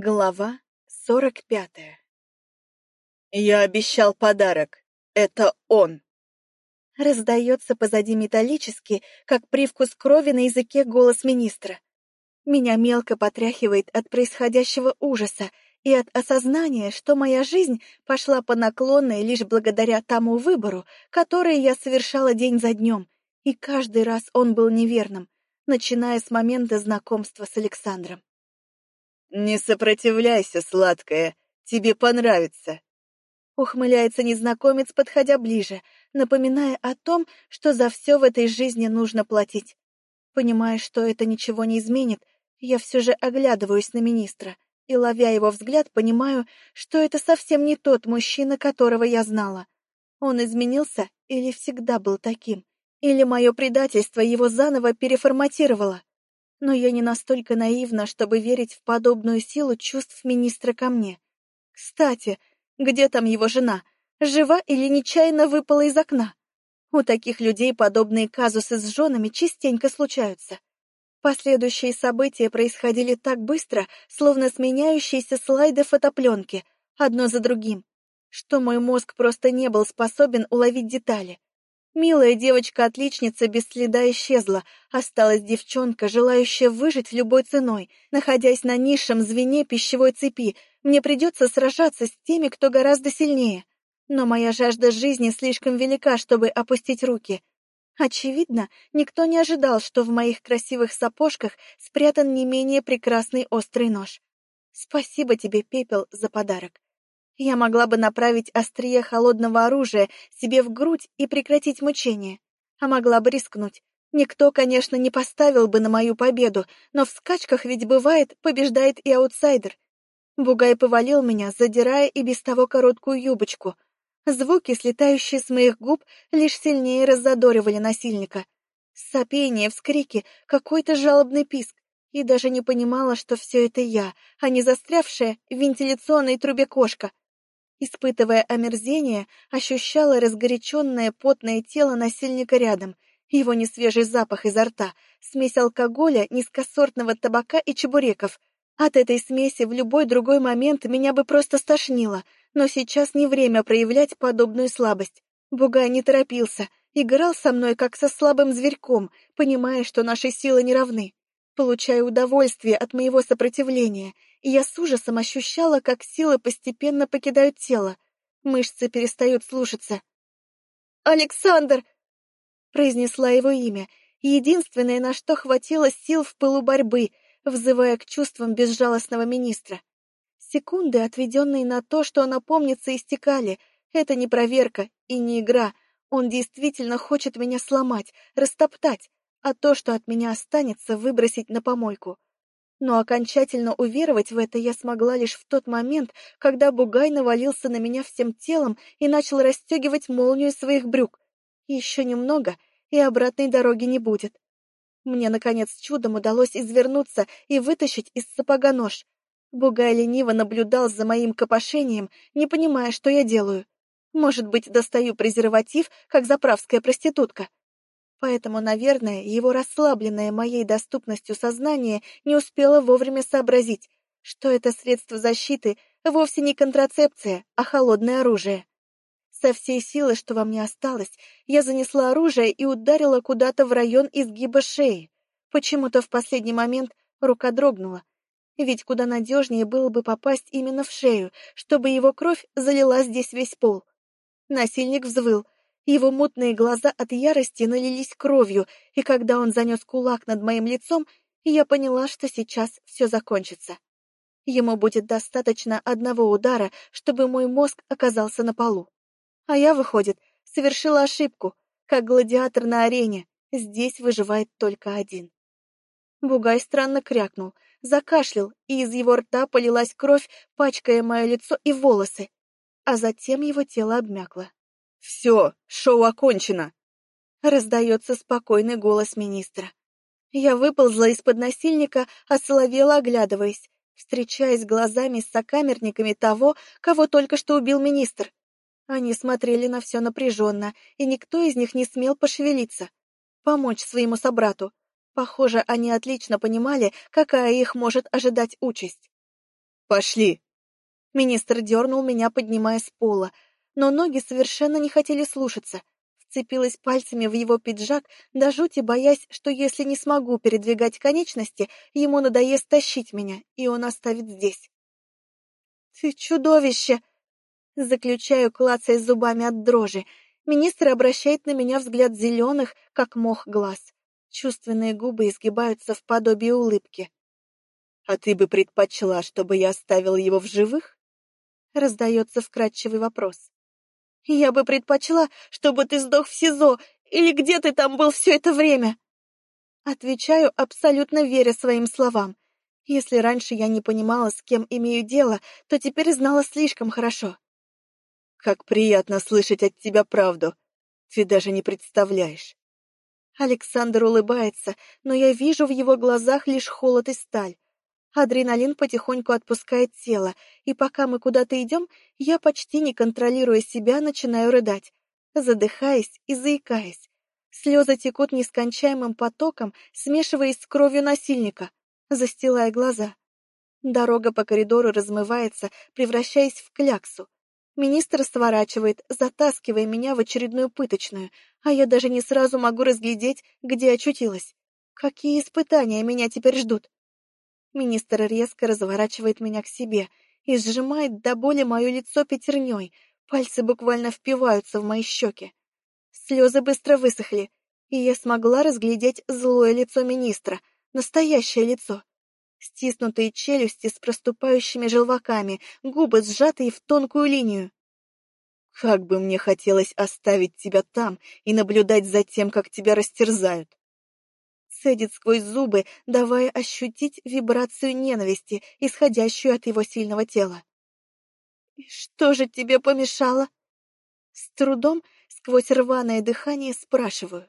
Глава сорок пятая «Я обещал подарок. Это он!» Раздается позади металлически, как привкус крови на языке голос министра. Меня мелко потряхивает от происходящего ужаса и от осознания, что моя жизнь пошла по наклонной лишь благодаря тому выбору, который я совершала день за днем, и каждый раз он был неверным, начиная с момента знакомства с Александром. «Не сопротивляйся, сладкая, тебе понравится!» Ухмыляется незнакомец, подходя ближе, напоминая о том, что за все в этой жизни нужно платить. Понимая, что это ничего не изменит, я все же оглядываюсь на министра и, ловя его взгляд, понимаю, что это совсем не тот мужчина, которого я знала. Он изменился или всегда был таким, или мое предательство его заново переформатировало но я не настолько наивна, чтобы верить в подобную силу чувств министра ко мне. Кстати, где там его жена? Жива или нечаянно выпала из окна? У таких людей подобные казусы с женами частенько случаются. Последующие события происходили так быстро, словно сменяющиеся слайды фотопленки, одно за другим, что мой мозг просто не был способен уловить детали. Милая девочка-отличница без следа исчезла, осталась девчонка, желающая выжить любой ценой. Находясь на низшем звене пищевой цепи, мне придется сражаться с теми, кто гораздо сильнее. Но моя жажда жизни слишком велика, чтобы опустить руки. Очевидно, никто не ожидал, что в моих красивых сапожках спрятан не менее прекрасный острый нож. Спасибо тебе, Пепел, за подарок. Я могла бы направить острие холодного оружия себе в грудь и прекратить мучение. А могла бы рискнуть. Никто, конечно, не поставил бы на мою победу, но в скачках ведь бывает, побеждает и аутсайдер. Бугай повалил меня, задирая и без того короткую юбочку. Звуки, слетающие с моих губ, лишь сильнее раззадоривали насильника. Сопение, вскрики, какой-то жалобный писк. И даже не понимала, что все это я, а не застрявшая в вентиляционной трубе кошка. Испытывая омерзение, ощущала разгоряченное потное тело насильника рядом, его несвежий запах изо рта, смесь алкоголя, низкосортного табака и чебуреков. От этой смеси в любой другой момент меня бы просто стошнило, но сейчас не время проявлять подобную слабость. Бугай не торопился, играл со мной как со слабым зверьком, понимая, что наши силы не равны. Получая удовольствие от моего сопротивления — и я с ужасом ощущала, как силы постепенно покидают тело. Мышцы перестают слушаться. «Александр!» — произнесла его имя, единственное, на что хватило сил в пылу борьбы, взывая к чувствам безжалостного министра. Секунды, отведенные на то, что он опомнится, истекали. Это не проверка и не игра. Он действительно хочет меня сломать, растоптать, а то, что от меня останется, выбросить на помойку. Но окончательно уверовать в это я смогла лишь в тот момент, когда Бугай навалился на меня всем телом и начал расстегивать молнию своих брюк. Еще немного, и обратной дороги не будет. Мне, наконец, чудом удалось извернуться и вытащить из сапога нож. Бугай лениво наблюдал за моим копошением, не понимая, что я делаю. Может быть, достаю презерватив, как заправская проститутка. Поэтому, наверное, его расслабленное моей доступностью сознание не успело вовремя сообразить, что это средство защиты вовсе не контрацепция, а холодное оружие. Со всей силы, что во мне осталось, я занесла оружие и ударила куда-то в район изгиба шеи. Почему-то в последний момент рука дрогнула. Ведь куда надежнее было бы попасть именно в шею, чтобы его кровь залила здесь весь пол. Насильник взвыл — его мутные глаза от ярости налились кровью, и когда он занес кулак над моим лицом, я поняла, что сейчас все закончится. Ему будет достаточно одного удара, чтобы мой мозг оказался на полу. А я, выходит, совершила ошибку. Как гладиатор на арене, здесь выживает только один. Бугай странно крякнул, закашлял, и из его рта полилась кровь, пачкая мое лицо и волосы. А затем его тело обмякло. «Все, шоу окончено!» Раздается спокойный голос министра. Я выползла из-под насильника, осоловела, оглядываясь, встречаясь глазами с сокамерниками того, кого только что убил министр. Они смотрели на все напряженно, и никто из них не смел пошевелиться, помочь своему собрату. Похоже, они отлично понимали, какая их может ожидать участь. Пошли!» Министр дернул меня, поднимая с пола, но ноги совершенно не хотели слушаться. Вцепилась пальцами в его пиджак, до жути боясь, что если не смогу передвигать конечности, ему надоест тащить меня, и он оставит здесь. «Ты чудовище!» Заключаю, клацая зубами от дрожи. Министр обращает на меня взгляд зеленых, как мох глаз. Чувственные губы изгибаются в подобие улыбки. «А ты бы предпочла, чтобы я оставил его в живых?» Раздается вкрадчивый вопрос. «Я бы предпочла, чтобы ты сдох в СИЗО, или где ты там был все это время?» Отвечаю, абсолютно веря своим словам. Если раньше я не понимала, с кем имею дело, то теперь знала слишком хорошо. «Как приятно слышать от тебя правду. Ты даже не представляешь». Александр улыбается, но я вижу в его глазах лишь холод и сталь. Адреналин потихоньку отпускает тело, и пока мы куда-то идем, я, почти не контролируя себя, начинаю рыдать, задыхаясь и заикаясь. Слезы текут нескончаемым потоком, смешиваясь с кровью насильника, застилая глаза. Дорога по коридору размывается, превращаясь в кляксу. Министр сворачивает, затаскивая меня в очередную пыточную, а я даже не сразу могу разглядеть, где очутилась. Какие испытания меня теперь ждут? Министр резко разворачивает меня к себе и сжимает до боли мое лицо пятерней, пальцы буквально впиваются в мои щеки. Слезы быстро высохли, и я смогла разглядеть злое лицо министра, настоящее лицо. Стиснутые челюсти с проступающими желваками, губы сжатые в тонкую линию. Как бы мне хотелось оставить тебя там и наблюдать за тем, как тебя растерзают цедит сквозь зубы, давая ощутить вибрацию ненависти, исходящую от его сильного тела. «И что же тебе помешало?» С трудом, сквозь рваное дыхание, спрашиваю.